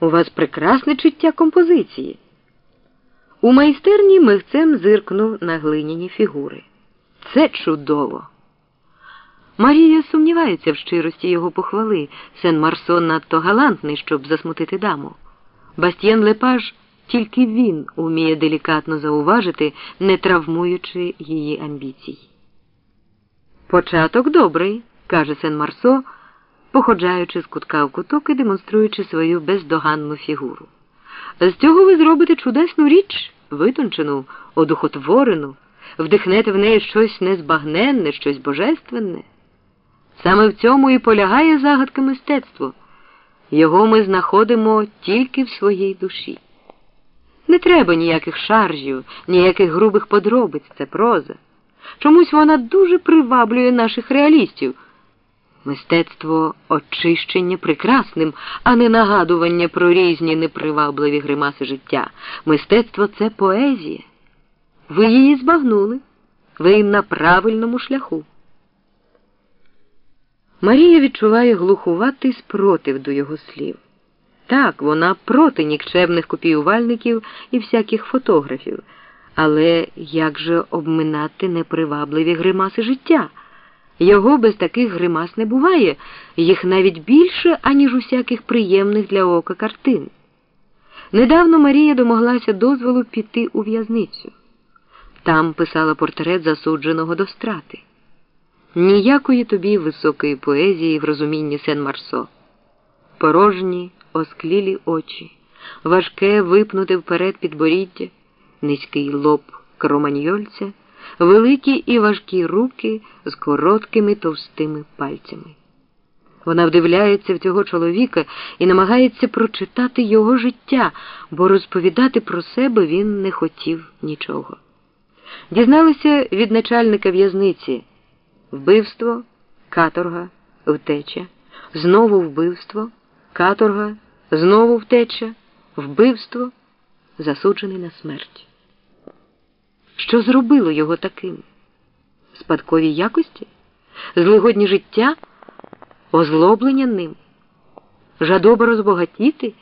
У вас прекрасне чуття композиції. У майстерні мигцем зиркнув на глиняні фігури. Це чудово. Марія сумнівається в щирості його похвали. Сен Марсон надто галантний, щоб засмутити даму. Бастьєн Лепаж тільки він уміє делікатно зауважити, не травмуючи її амбіцій. Початок добрий, каже Сен Марсо, походжаючи з кутка в куток і демонструючи свою бездоганну фігуру. З цього ви зробите чудесну річ, витончену, одухотворену, вдихнете в неї щось незбагненне, щось божественне. Саме в цьому і полягає загадка мистецтва. Його ми знаходимо тільки в своїй душі. Не треба ніяких шаржів, ніяких грубих подробиць, це проза. Чомусь вона дуже приваблює наших реалістів. Мистецтво очищення прекрасним, а не нагадування про різні непривабливі гримаси життя. Мистецтво це поезія. Ви її збагнули, ви на правильному шляху. Марія відчуває глухуватий спротив до його слів. Так, вона проти нікчемних копіювальників і всяких фотографів. Але як же обминати непривабливі гримаси життя? Його без таких гримас не буває, їх навіть більше, аніж усяких приємних для ока картин. Недавно Марія домоглася дозволу піти у в'язницю. Там писала портрет засудженого до страти. Ніякої тобі високої поезії в розумінні Сен Марсо. Порожні, осклілі очі, важке випнуте вперед підборіддя, низький лоб кроманьйольця, великі і важкі руки з короткими товстими пальцями. Вона вдивляється в цього чоловіка і намагається прочитати його життя, бо розповідати про себе він не хотів нічого. Дізналися від начальника в'язниці вбивство, каторга, втеча, знову вбивство, каторга, знову втеча, вбивство, засуджений на смерть. Що зробило його таким? Спадкові якості? Злигодні життя, озлоблення ним, жадоба розбогатіти,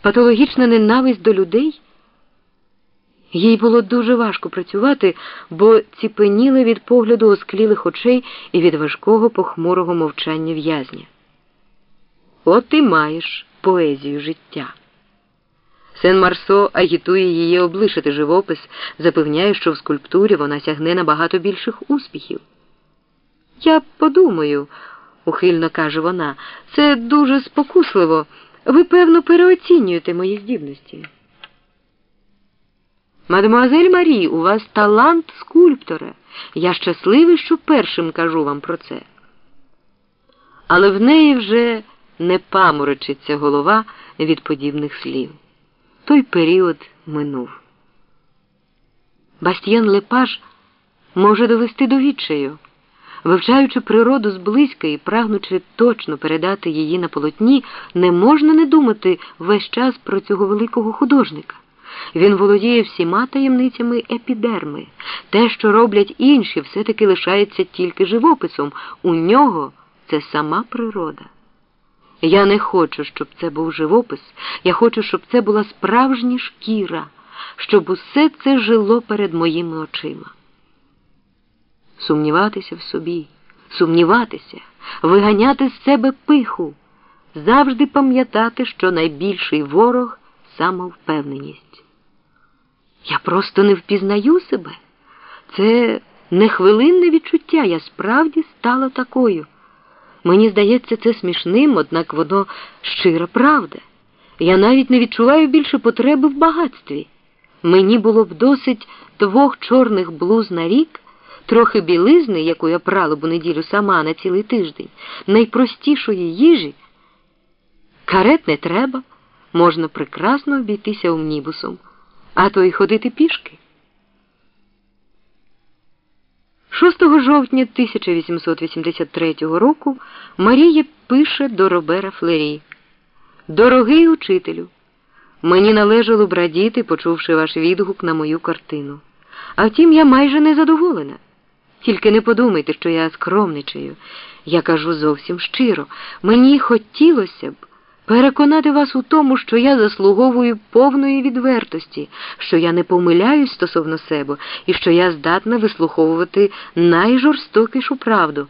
патологічна ненависть до людей? Їй було дуже важко працювати, бо ціпеніли від погляду осклілих очей і від важкого похмурого мовчання в'язня. От і маєш поезію життя. Сен Марсо агітує її облишити живопис, запевняє, що в скульптурі вона сягне набагато більших успіхів. Я подумаю, ухильно каже вона, це дуже спокусливо. Ви, певно, переоцінюєте мої здібності. Мадемуазель Марі, у вас талант скульптора. Я щасливий, що першим кажу вам про це. Але в неї вже не паморочиться голова від подібних слів. Той період минув. Бастьєн Лепаж може довести до відчаю. Вивчаючи природу зблизька і прагнучи точно передати її на полотні, не можна не думати весь час про цього великого художника. Він володіє всіма таємницями епідерми. Те, що роблять інші, все-таки лишається тільки живописом. У нього це сама природа. Я не хочу, щоб це був живопис. Я хочу, щоб це була справжня шкіра, щоб усе це жило перед моїми очима. Сумніватися в собі, сумніватися, виганяти з себе пиху, завжди пам'ятати, що найбільший ворог самовпевненість. Я просто не впізнаю себе. Це не хвилинне відчуття. Я справді стала такою. Мені здається, це смішним, однак воно щира правда. Я навіть не відчуваю більше потреби в багатстві. Мені було б досить двох чорних блуз на рік, трохи білизни, яку я прала б у неділю сама на цілий тиждень, найпростішої їжі. Карет не треба, можна прекрасно обійтися умнібусом, а то й ходити пішки. 6 жовтня 1883 року Марія пише до Робера Флері. Дорогий учителю, мені належало б радіти, почувши ваш відгук на мою картину. А втім, я майже не задоволена. Тільки не подумайте, що я скромничаю. Я кажу зовсім щиро. Мені хотілося б, переконати вас у тому, що я заслуговую повної відвертості, що я не помиляюсь стосовно себе і що я здатна вислуховувати найжорстокішу правду.